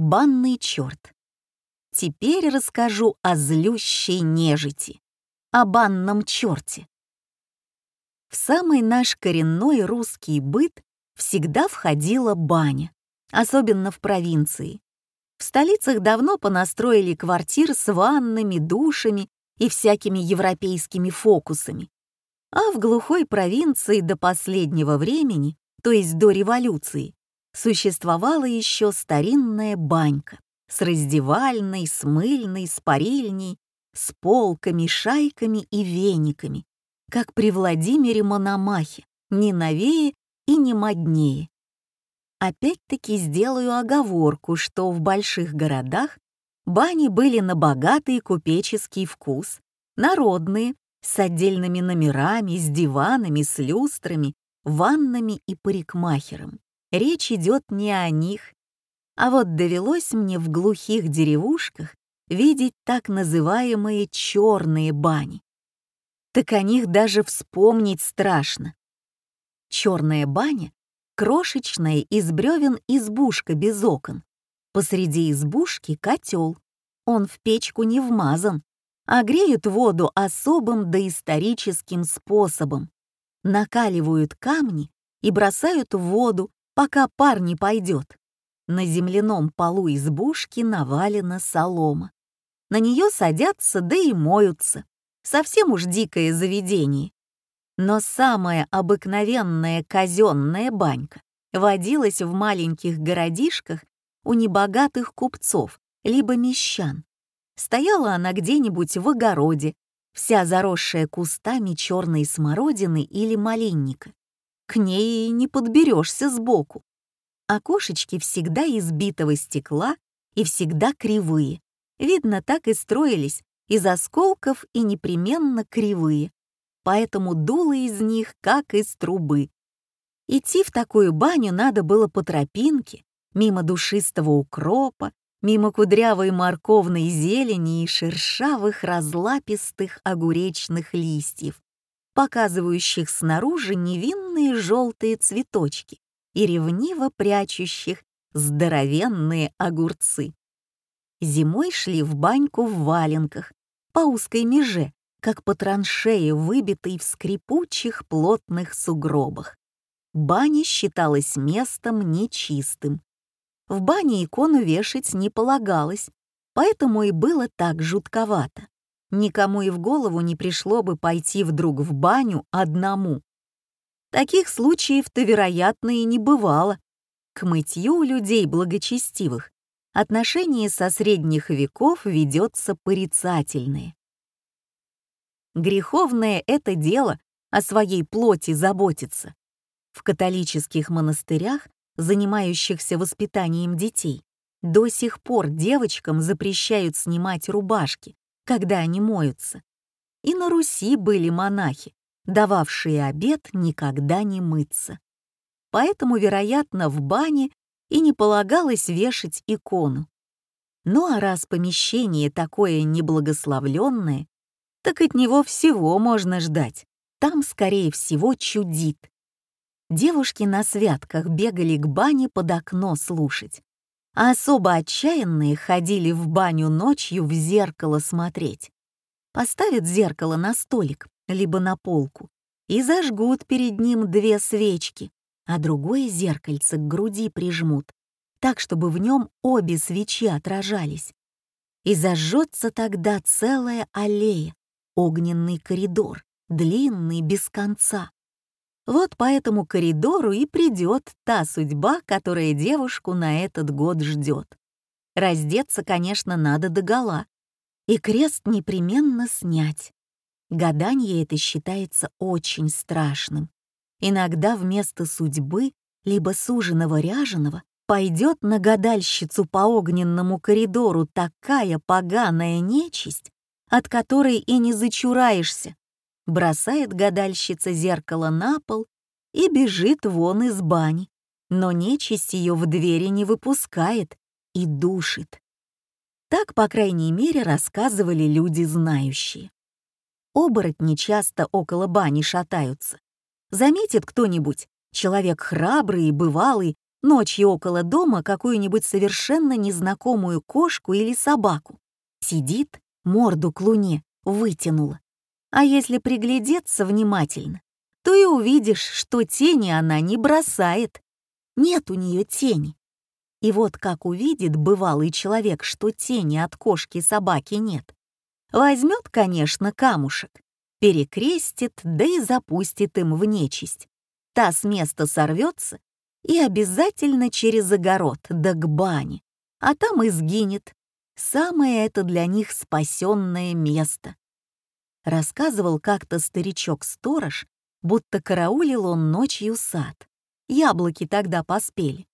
банный черт. Теперь расскажу о злющей нежити, о банном черте. В самый наш коренной русский быт всегда входила баня, особенно в провинции. В столицах давно понастроили квартир с ваннами, душами и всякими европейскими фокусами. А в глухой провинции до последнего времени, то есть до революции, существовала еще старинная банька с раздевальной, с мыльной, с парильней, с полками, шайками и вениками, как при Владимире Мономахе, не новее и не моднее. Опять-таки сделаю оговорку, что в больших городах бани были на богатый купеческий вкус, народные, с отдельными номерами, с диванами, с люстрами, ваннами и парикмахером. Речь идет не о них. А вот довелось мне в глухих деревушках видеть так называемые черные бани так о них даже вспомнить страшно. Черная баня — крошечная из бревен избушка без окон. Посреди избушки котел. Он в печку не вмазан, а греют воду особым доисторическим способом. Накаливают камни и бросают в воду, пока пар не пойдет. На земляном полу избушки навалена солома. На нее садятся, да и моются. Совсем уж дикое заведение. Но самая обыкновенная казенная банька водилась в маленьких городишках у небогатых купцов, либо мещан. Стояла она где-нибудь в огороде, вся заросшая кустами черной смородины или малинника. К ней не подберешься сбоку. Окошечки всегда из битого стекла и всегда кривые. Видно, так и строились из осколков и непременно кривые, поэтому дуло из них как из трубы. Идти в такую баню надо было по тропинке, мимо душистого укропа, мимо кудрявой морковной зелени и шершавых разлапистых огуречных листьев, показывающих снаружи невинные желтые цветочки и ревниво прячущих здоровенные огурцы. Зимой шли в баньку в валенках, по узкой меже, как по траншее, выбитой в скрипучих плотных сугробах. Баня считалась местом нечистым. В бане икону вешать не полагалось, поэтому и было так жутковато. Никому и в голову не пришло бы пойти вдруг в баню одному. Таких случаев-то, вероятно, и не бывало. К мытью людей благочестивых отношение со средних веков ведется порицательное. Греховное это дело о своей плоти заботиться. В католических монастырях, занимающихся воспитанием детей, до сих пор девочкам запрещают снимать рубашки, когда они моются. И на Руси были монахи, дававшие обет никогда не мыться. Поэтому, вероятно, в бане и не полагалось вешать икону. Ну а раз помещение такое неблагословленное, так от него всего можно ждать. Там, скорее всего, чудит. Девушки на святках бегали к бане под окно слушать, а особо отчаянные ходили в баню ночью в зеркало смотреть. Поставят зеркало на столик, либо на полку, и зажгут перед ним две свечки, а другое зеркальце к груди прижмут, так, чтобы в нем обе свечи отражались. И зажжется тогда целая аллея, огненный коридор, длинный без конца. Вот по этому коридору и придет та судьба, которая девушку на этот год ждет. Раздеться, конечно, надо догола, и крест непременно снять. Гадание это считается очень страшным. Иногда вместо судьбы, либо суженого ряженого, пойдет на гадальщицу по огненному коридору такая поганая нечисть, от которой и не зачураешься. Бросает гадальщица зеркало на пол и бежит вон из бани, но нечисть ее в двери не выпускает и душит. Так, по крайней мере, рассказывали люди знающие. Оборотни часто около бани шатаются, Заметит кто-нибудь, человек храбрый и бывалый, ночью около дома какую-нибудь совершенно незнакомую кошку или собаку. Сидит, морду к луне вытянула. А если приглядеться внимательно, то и увидишь, что тени она не бросает. Нет у нее тени. И вот как увидит бывалый человек, что тени от кошки собаки нет, возьмет, конечно, камушек, перекрестит, да и запустит им в нечисть. Та с места сорвется и обязательно через огород, да к бане, а там и сгинет. Самое это для них спасенное место. Рассказывал как-то старичок-сторож, будто караулил он ночью сад. Яблоки тогда поспели.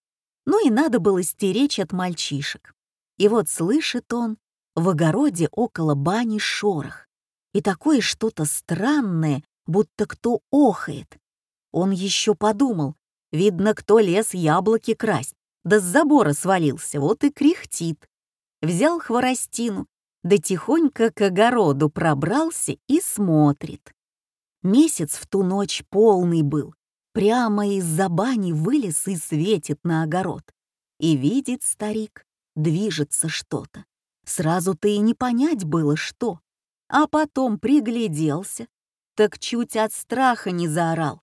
Ну и надо было стеречь от мальчишек. И вот слышит он в огороде около бани шорох. И такое что-то странное, будто кто охает. Он еще подумал, видно, кто лез яблоки красть, да с забора свалился, вот и кряхтит. Взял хворостину, да тихонько к огороду пробрался и смотрит. Месяц в ту ночь полный был, прямо из-за бани вылез и светит на огород. И видит старик, движется что-то. Сразу-то и не понять было, что. А потом пригляделся, так чуть от страха не заорал.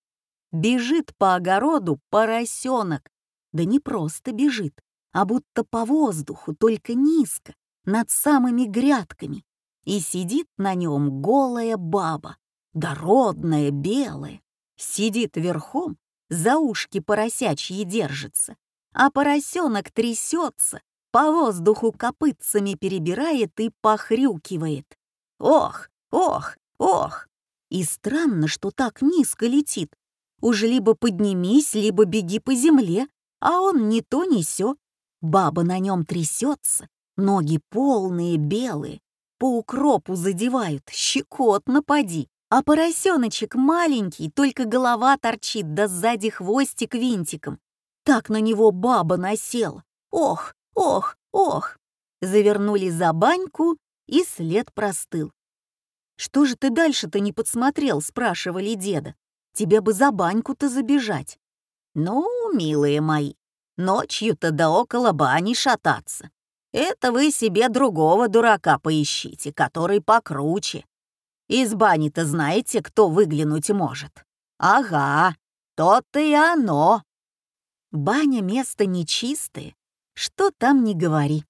Бежит по огороду поросенок. Да не просто бежит, а будто по воздуху, только низко, над самыми грядками. И сидит на нем голая баба, дородная, белая. Сидит верхом, за ушки поросячьи держится, а поросенок трясется, по воздуху копытцами перебирает и похрюкивает. Ох, ох, ох! И странно, что так низко летит. Уж либо поднимись, либо беги по земле, а он ни то, ни сё. Баба на нем трясется, ноги полные, белые, по укропу задевают, щекотно поди. А поросеночек маленький, только голова торчит, да сзади хвостик винтиком. Так на него баба насела. Ох, ох, ох. Завернули за баньку, и след простыл. «Что же ты дальше-то не подсмотрел?» — спрашивали деда. «Тебе бы за баньку-то забежать». «Ну, милые мои, ночью-то до около бани шататься. Это вы себе другого дурака поищите, который покруче. Из бани-то знаете, кто выглянуть может? Ага, то-то и оно. Баня — место нечистое. Что там не говори.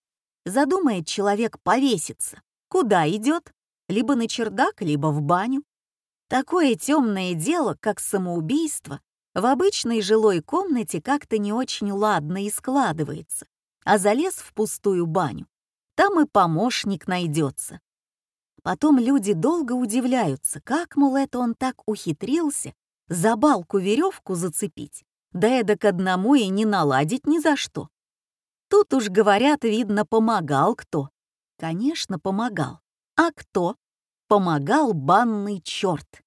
Задумает человек повеситься. Куда идет? Либо на чердак, либо в баню. Такое темное дело, как самоубийство, в обычной жилой комнате как-то не очень ладно и складывается, а залез в пустую баню. Там и помощник найдется. Потом люди долго удивляются, как, мол, это он так ухитрился за балку веревку зацепить, да эдак одному и не наладить ни за что. Тут уж, говорят, видно, помогал кто. Конечно, помогал. А кто? Помогал банный черт.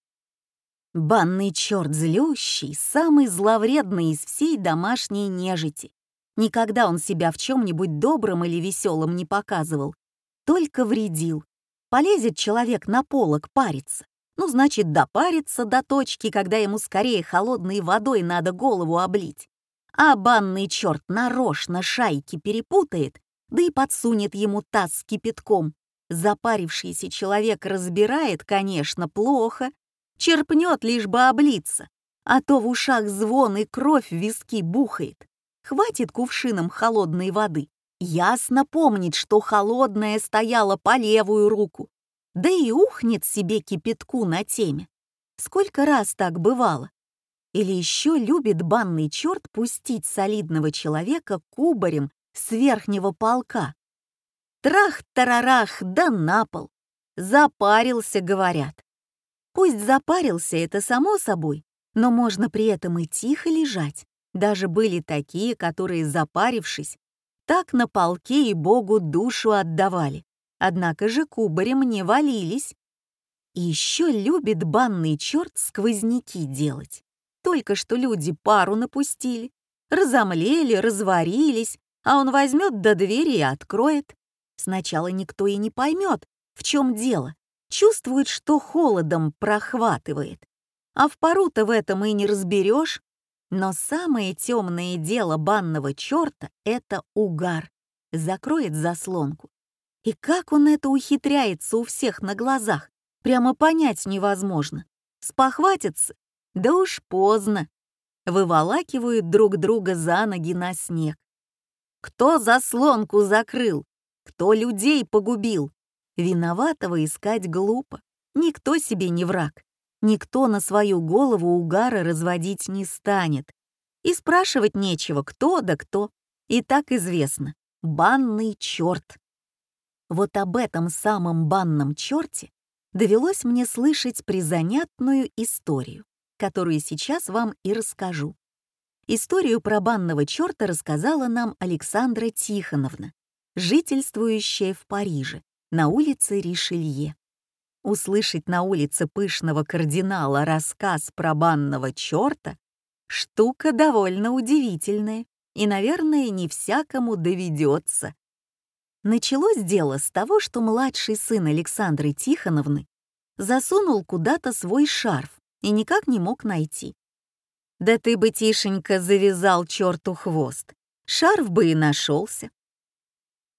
Банный черт злющий, самый зловредный из всей домашней нежити. Никогда он себя в чем-нибудь добром или веселом не показывал, только вредил, Полезет человек на полок париться. Ну, значит, допарится до точки, когда ему скорее холодной водой надо голову облить. А банный черт нарочно шайки перепутает, да и подсунет ему таз с кипятком. Запарившийся человек разбирает, конечно, плохо, черпнет лишь бы облиться, а то в ушах звон и кровь в виски бухает. Хватит кувшином холодной воды, ясно помнит, что холодная стояла по левую руку, да и ухнет себе кипятку на теме. Сколько раз так бывало? Или еще любит банный черт пустить солидного человека кубарем с верхнего полка. Трах-тарарах, да на пол. Запарился, говорят. Пусть запарился, это само собой, но можно при этом и тихо лежать. Даже были такие, которые, запарившись, так на полке и Богу душу отдавали. Однако же кубарем не валились. И еще любит банный черт сквозняки делать. Только что люди пару напустили, разомлели, разварились, а он возьмет до двери и откроет. Сначала никто и не поймет, в чем дело. Чувствует, что холодом прохватывает. А в пару-то в этом и не разберешь. Но самое темное дело банного черта — это угар. Закроет заслонку. И как он это ухитряется у всех на глазах, прямо понять невозможно. Спохватится? Да уж поздно. Выволакивают друг друга за ноги на снег. Кто заслонку закрыл? Кто людей погубил? Виноватого искать глупо. Никто себе не враг. Никто на свою голову угара разводить не станет. И спрашивать нечего, кто да кто. И так известно. Банный черт. Вот об этом самом банном черте довелось мне слышать призанятную историю, которую сейчас вам и расскажу. Историю про банного черта рассказала нам Александра Тихоновна, жительствующая в Париже, на улице Ришелье. Услышать на улице пышного кардинала рассказ про банного черта — штука довольно удивительная и, наверное, не всякому доведется. Началось дело с того, что младший сын Александры Тихоновны засунул куда-то свой шарф и никак не мог найти. Да ты бы, Тишенька, завязал черту хвост. Шарф бы и нашелся.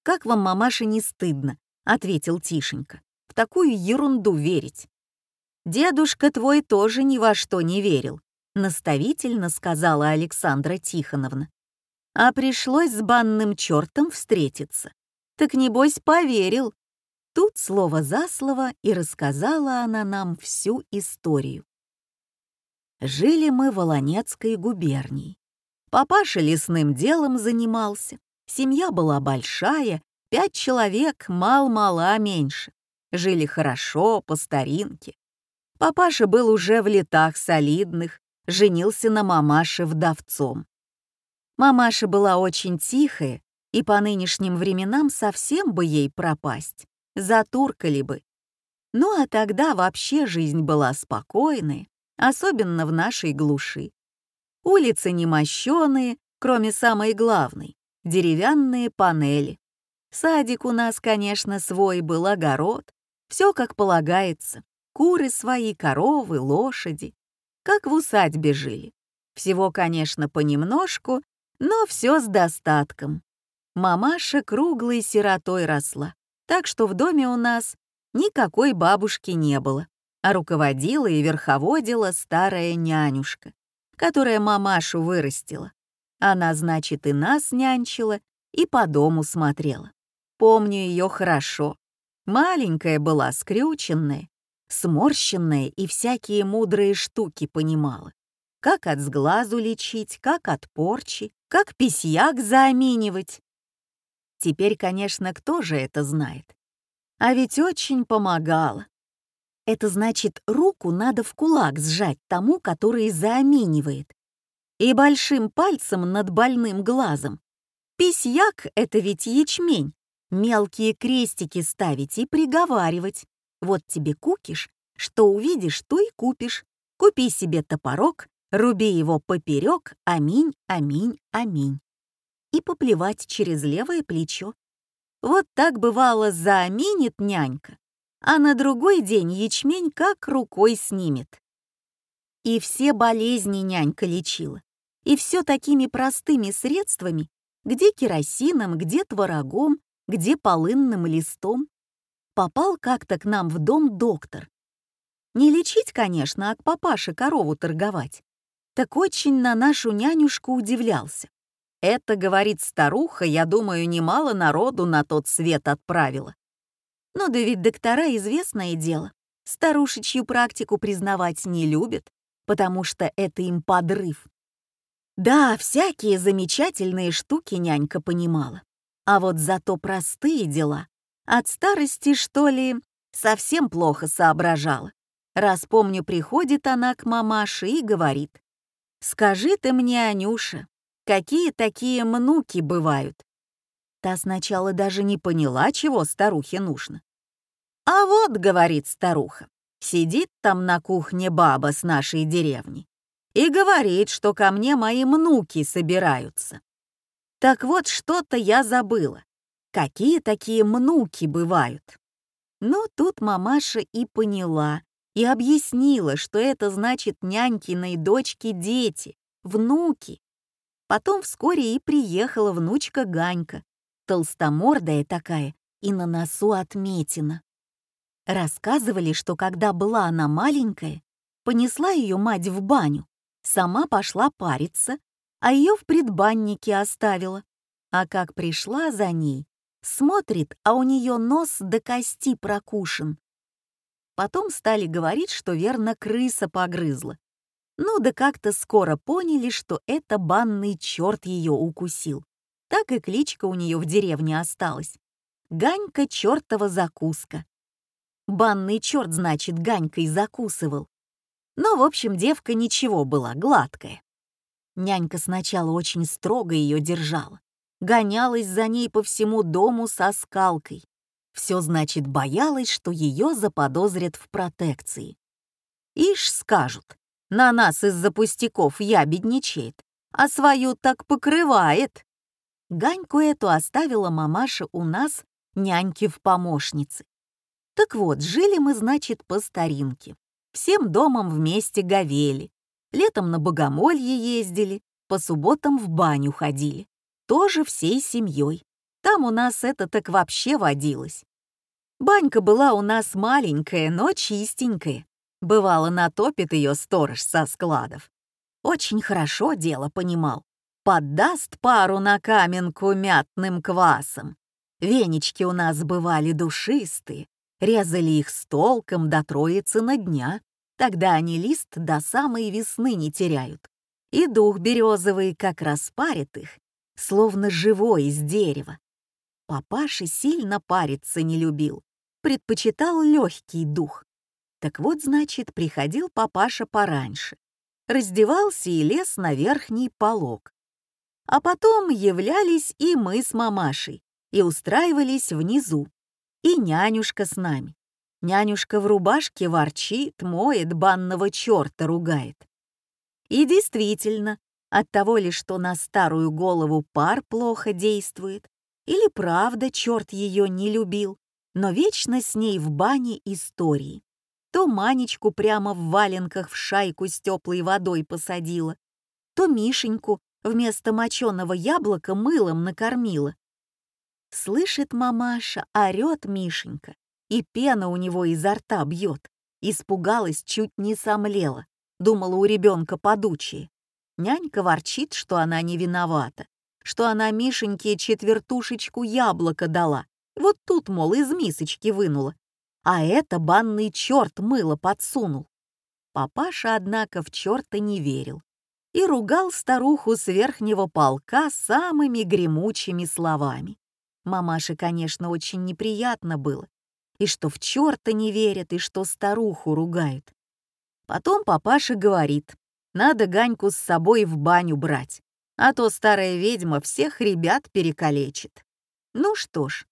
«Как вам, мамаша, не стыдно?» — ответил Тишенька. «В такую ерунду верить». «Дедушка твой тоже ни во что не верил», — наставительно сказала Александра Тихоновна. «А пришлось с банным чертом встретиться. Так небось поверил». Тут слово за слово и рассказала она нам всю историю. Жили мы в Волонецкой губернии. Папаша лесным делом занимался. Семья была большая, пять человек, мал-мала меньше. Жили хорошо, по старинке. Папаша был уже в летах солидных, женился на мамаше вдовцом. Мамаша была очень тихая, и по нынешним временам совсем бы ей пропасть, затуркали бы. Ну а тогда вообще жизнь была спокойная, особенно в нашей глуши. Улицы немощеные, кроме самой главной — деревянные панели. Садик у нас, конечно, свой был, огород. Все как полагается. Куры свои, коровы, лошади. Как в усадьбе жили. Всего, конечно, понемножку, но все с достатком. Мамаша круглой сиротой росла, так что в доме у нас никакой бабушки не было а руководила и верховодила старая нянюшка, которая мамашу вырастила. Она, значит, и нас нянчила, и по дому смотрела. Помню ее хорошо. Маленькая была, скрюченная, сморщенная и всякие мудрые штуки понимала. Как от сглазу лечить, как от порчи, как письяк зааминивать. Теперь, конечно, кто же это знает? А ведь очень помогала. Это значит, руку надо в кулак сжать тому, который зааминивает. И большим пальцем над больным глазом. Письяк — это ведь ячмень. Мелкие крестики ставить и приговаривать. Вот тебе кукиш, что увидишь, то и купишь. Купи себе топорок, руби его поперек, аминь, аминь, аминь. И поплевать через левое плечо. Вот так бывало зааминит нянька, а на другой день ячмень как рукой снимет. И все болезни нянька лечила. И все такими простыми средствами, где керосином, где творогом, где полынным листом. Попал как-то к нам в дом доктор. Не лечить, конечно, а к папаше корову торговать. Так очень на нашу нянюшку удивлялся. Это, говорит старуха, я думаю, немало народу на тот свет отправила. Но да ведь доктора известное дело. Старушечью практику признавать не любят, потому что это им подрыв. Да, всякие замечательные штуки нянька понимала. А вот зато простые дела. От старости, что ли, совсем плохо соображала. Раз помню, приходит она к мамаше и говорит. «Скажи ты мне, Анюша, какие такие мнуки бывают?» Та сначала даже не поняла, чего старухе нужно. «А вот, — говорит старуха, — сидит там на кухне баба с нашей деревни и говорит, что ко мне мои внуки собираются. Так вот, что-то я забыла. Какие такие внуки бывают? Ну, тут мамаша и поняла, и объяснила, что это значит нянькиной дочки дети, внуки. Потом вскоре и приехала внучка Ганька, толстомордая такая и на носу отметина. Рассказывали, что когда была она маленькая, понесла ее мать в баню, сама пошла париться, а ее в предбаннике оставила. А как пришла за ней, смотрит, а у нее нос до кости прокушен. Потом стали говорить, что верно крыса погрызла. Ну да как-то скоро поняли, что это банный черт ее укусил. Так и кличка у нее в деревне осталась. Ганька чертова закуска. Банный черт, значит, Ганькой закусывал. Но, в общем, девка ничего была, гладкая. Нянька сначала очень строго ее держала. Гонялась за ней по всему дому со скалкой. Все, значит, боялась, что ее заподозрят в протекции. Ишь, скажут, на нас из-за пустяков ябедничает, а свою так покрывает. Ганьку эту оставила мамаша у нас, няньки в помощнице. Так вот, жили мы, значит, по старинке. Всем домом вместе говели. Летом на богомолье ездили, по субботам в баню ходили. Тоже всей семьей. Там у нас это так вообще водилось. Банька была у нас маленькая, но чистенькая. Бывало, натопит ее сторож со складов. Очень хорошо дело понимал. Поддаст пару на каменку мятным квасом. Венички у нас бывали душистые, резали их с толком до троицы на дня. Тогда они лист до самой весны не теряют. И дух березовый как распарит их, словно живой из дерева. Папаша сильно париться не любил, предпочитал легкий дух. Так вот, значит, приходил папаша пораньше, раздевался и лез на верхний полог. А потом являлись и мы с мамашей, и устраивались внизу, и нянюшка с нами. Нянюшка в рубашке ворчит, моет, банного черта ругает. И действительно, от того ли, что на старую голову пар плохо действует, или правда черт ее не любил, но вечно с ней в бане истории. То Манечку прямо в валенках в шайку с теплой водой посадила, то Мишеньку вместо моченого яблока мылом накормила. Слышит мамаша, орёт Мишенька, и пена у него изо рта бьет. Испугалась, чуть не сомлела. Думала, у ребенка подучие. Нянька ворчит, что она не виновата, что она Мишеньке четвертушечку яблока дала. Вот тут, мол, из мисочки вынула. А это банный черт мыло подсунул. Папаша, однако, в черта не верил и ругал старуху с верхнего полка самыми гремучими словами. Мамаше, конечно, очень неприятно было, и что в черта не верят, и что старуху ругают. Потом папаша говорит, надо Ганьку с собой в баню брать, а то старая ведьма всех ребят перекалечит. Ну что ж,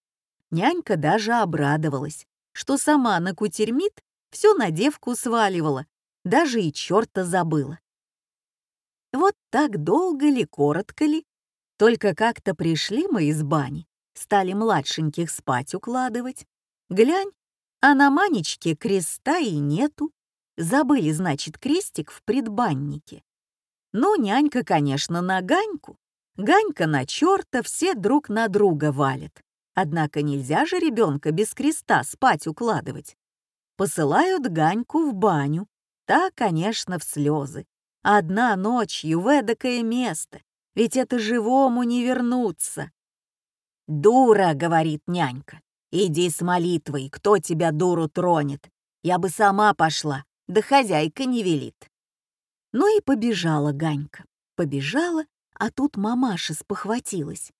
нянька даже обрадовалась, что сама на кутермит все на девку сваливала, даже и черта забыла. Вот так долго ли, коротко ли, только как-то пришли мы из бани, стали младшеньких спать укладывать, Глянь, а на Манечке креста и нету. Забыли, значит, крестик в предбаннике. Ну, нянька, конечно, на Ганьку. Ганька на черта, все друг на друга валят. Однако нельзя же ребенка без креста спать укладывать. Посылают Ганьку в баню. Та, конечно, в слезы. Одна ночью в эдакое место. Ведь это живому не вернуться. «Дура», — говорит нянька. Иди с молитвой, кто тебя дуру тронет. Я бы сама пошла, да хозяйка не велит. Ну и побежала Ганька. Побежала, а тут мамаша спохватилась.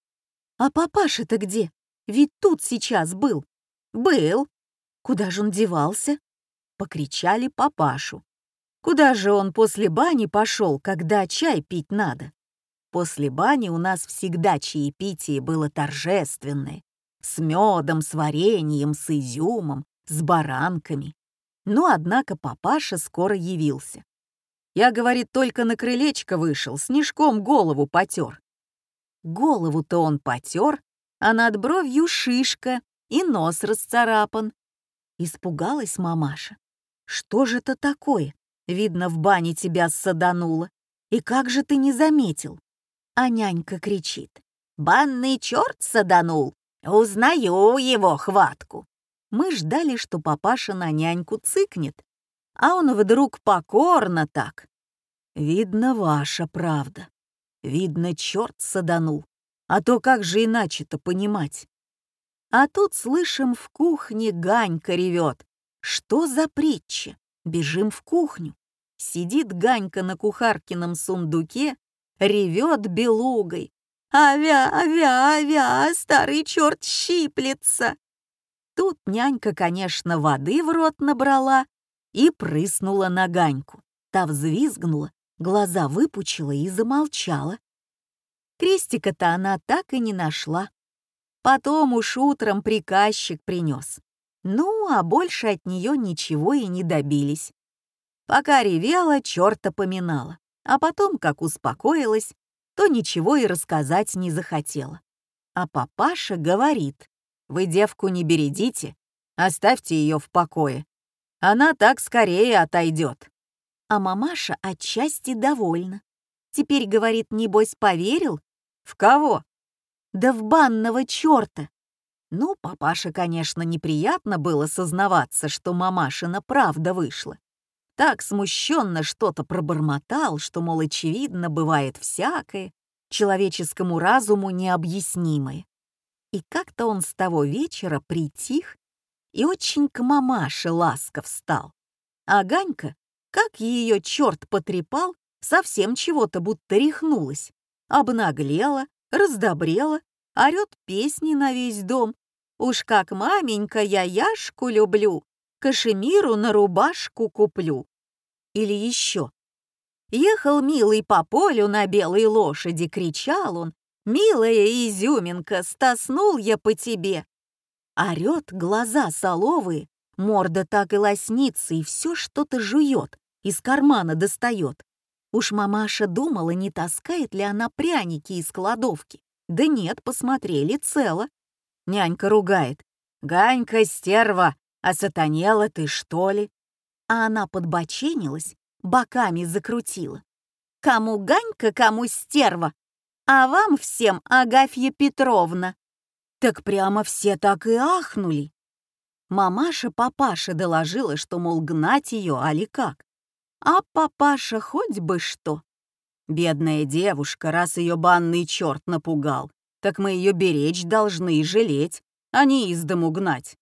А папаша-то где? Ведь тут сейчас был. Был. Куда же он девался? Покричали папашу. Куда же он после бани пошел, когда чай пить надо? После бани у нас всегда чаепитие было торжественное с медом, с вареньем, с изюмом, с баранками. Но, однако, папаша скоро явился. Я, говорит, только на крылечко вышел, снежком голову потер. Голову-то он потер, а над бровью шишка и нос расцарапан. Испугалась мамаша. Что же это такое? Видно, в бане тебя садануло. И как же ты не заметил? А нянька кричит. «Банный черт саданул! Узнаю его хватку!» Мы ждали, что папаша на няньку цыкнет, а он вдруг покорно так. «Видно, ваша правда. Видно, черт саданул. А то как же иначе-то понимать?» А тут слышим в кухне Ганька ревет. Что за притча? Бежим в кухню. Сидит Ганька на кухаркином сундуке, ревет белугой. «Авя, авя, авя, старый черт щиплется!» Тут нянька, конечно, воды в рот набрала и прыснула на Ганьку. Та взвизгнула, глаза выпучила и замолчала. Крестика-то она так и не нашла. Потом уж утром приказчик принес. Ну, а больше от нее ничего и не добились. Пока ревела, черта поминала, а потом, как успокоилась, то ничего и рассказать не захотела. А папаша говорит, вы девку не бередите, оставьте ее в покое. Она так скорее отойдет. А мамаша отчасти довольна. Теперь, говорит, небось, поверил? В кого? Да в банного черта! Ну, папаше, конечно, неприятно было сознаваться, что мамашина правда вышла. Так смущенно что-то пробормотал, что, мол, очевидно, бывает всякое, человеческому разуму необъяснимое. И как-то он с того вечера притих и очень к мамаше ласков стал. А Ганька, как ее черт потрепал, совсем чего-то будто рехнулась, обнаглела, раздобрела орёт песни на весь дом. Уж как маменька я Яшку люблю, кашемиру на рубашку куплю. Или еще. Ехал милый по полю на белой лошади, кричал он, «Милая изюминка, стоснул я по тебе!» Орёт, глаза соловые, морда так и лоснится, и все что-то жует, из кармана достает. Уж мамаша думала, не таскает ли она пряники из кладовки. Да нет, посмотрели, цело. Нянька ругает. «Ганька, стерва, а сатанела ты, что ли?» А она подбоченилась, боками закрутила. «Кому Ганька, кому стерва, а вам всем Агафья Петровна». Так прямо все так и ахнули. Мамаша папаша доложила, что, мол, гнать ее, али как. А папаша хоть бы что. Бедная девушка, раз ее банный черт напугал, так мы ее беречь должны и жалеть, а не из дому гнать.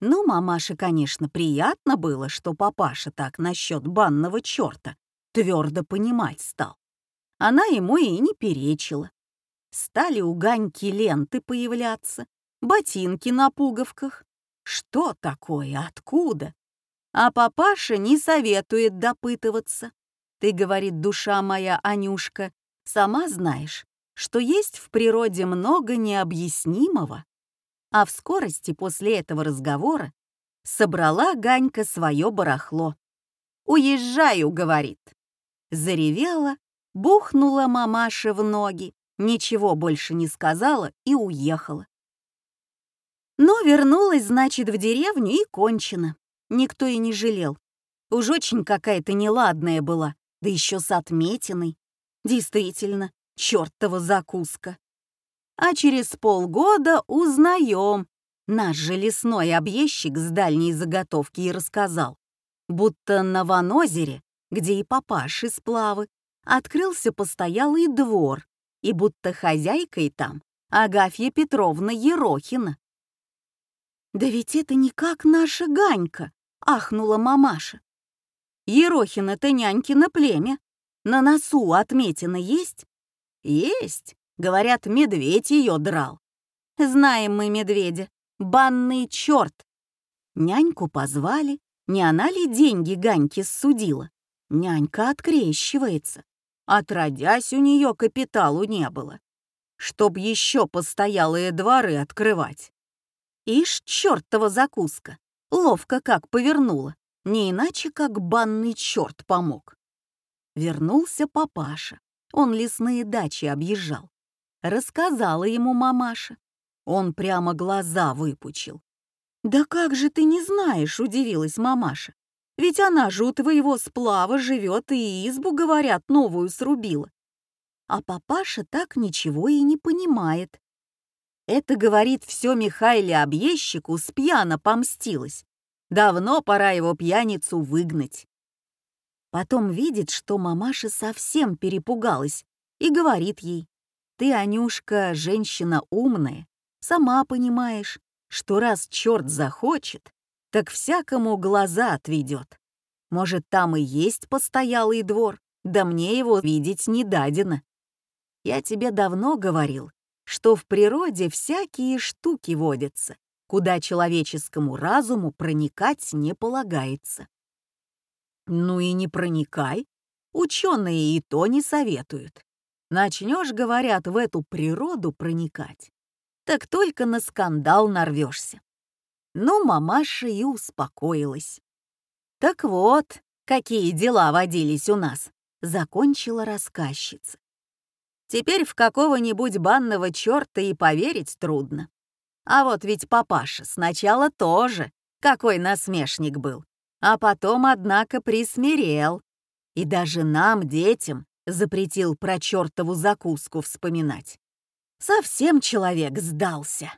Ну, мамаше, конечно, приятно было, что папаша так насчет банного черта твердо понимать стал. Она ему и не перечила. Стали у Ганьки ленты появляться, ботинки на пуговках. Что такое, откуда? А папаша не советует допытываться. Ты, говорит душа моя, Анюшка, сама знаешь, что есть в природе много необъяснимого. А в скорости после этого разговора собрала Ганька свое барахло. «Уезжаю», — говорит. Заревела, бухнула мамаша в ноги, ничего больше не сказала и уехала. Но вернулась, значит, в деревню и кончено. Никто и не жалел. Уж очень какая-то неладная была да еще с отметиной. Действительно, чертова закуска. А через полгода узнаем. Наш же лесной объездчик с дальней заготовки и рассказал, будто на Ванозере, где и папаши сплавы, открылся постоялый двор, и будто хозяйкой там Агафья Петровна Ерохина. «Да ведь это не как наша Ганька!» — ахнула мамаша. Ерохина-то нянькино племя. На носу отметина есть? Есть. Говорят, медведь ее драл. Знаем мы медведя. Банный черт. Няньку позвали. Не она ли деньги Ганьке ссудила? Нянька открещивается. Отродясь, у нее капиталу не было. Чтоб еще постоялые дворы открывать. Ишь, чертова закуска. Ловко как повернула. Не иначе, как банный черт помог. Вернулся папаша. Он лесные дачи объезжал. Рассказала ему мамаша. Он прямо глаза выпучил. «Да как же ты не знаешь?» — удивилась мамаша. Ведь она же у твоего сплава живет и избу, говорят, новую срубила. А папаша так ничего и не понимает. Это, говорит, все Михайле объездчику с пьяно помстилось. Давно пора его пьяницу выгнать. Потом видит, что мамаша совсем перепугалась и говорит ей, «Ты, Анюшка, женщина умная, сама понимаешь, что раз черт захочет, так всякому глаза отведет. Может, там и есть постоялый двор, да мне его видеть не дадено. Я тебе давно говорил, что в природе всякие штуки водятся, куда человеческому разуму проникать не полагается. Ну и не проникай, ученые и то не советуют. Начнешь, говорят, в эту природу проникать, так только на скандал нарвешься. Ну, мамаша и успокоилась. Так вот, какие дела водились у нас, закончила рассказчица. Теперь в какого-нибудь банного черта и поверить трудно. А вот ведь папаша сначала тоже какой насмешник был, а потом, однако, присмирел. И даже нам, детям, запретил про чертову закуску вспоминать. Совсем человек сдался.